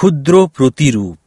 ক্ষুদ্র প্রতিরূপ।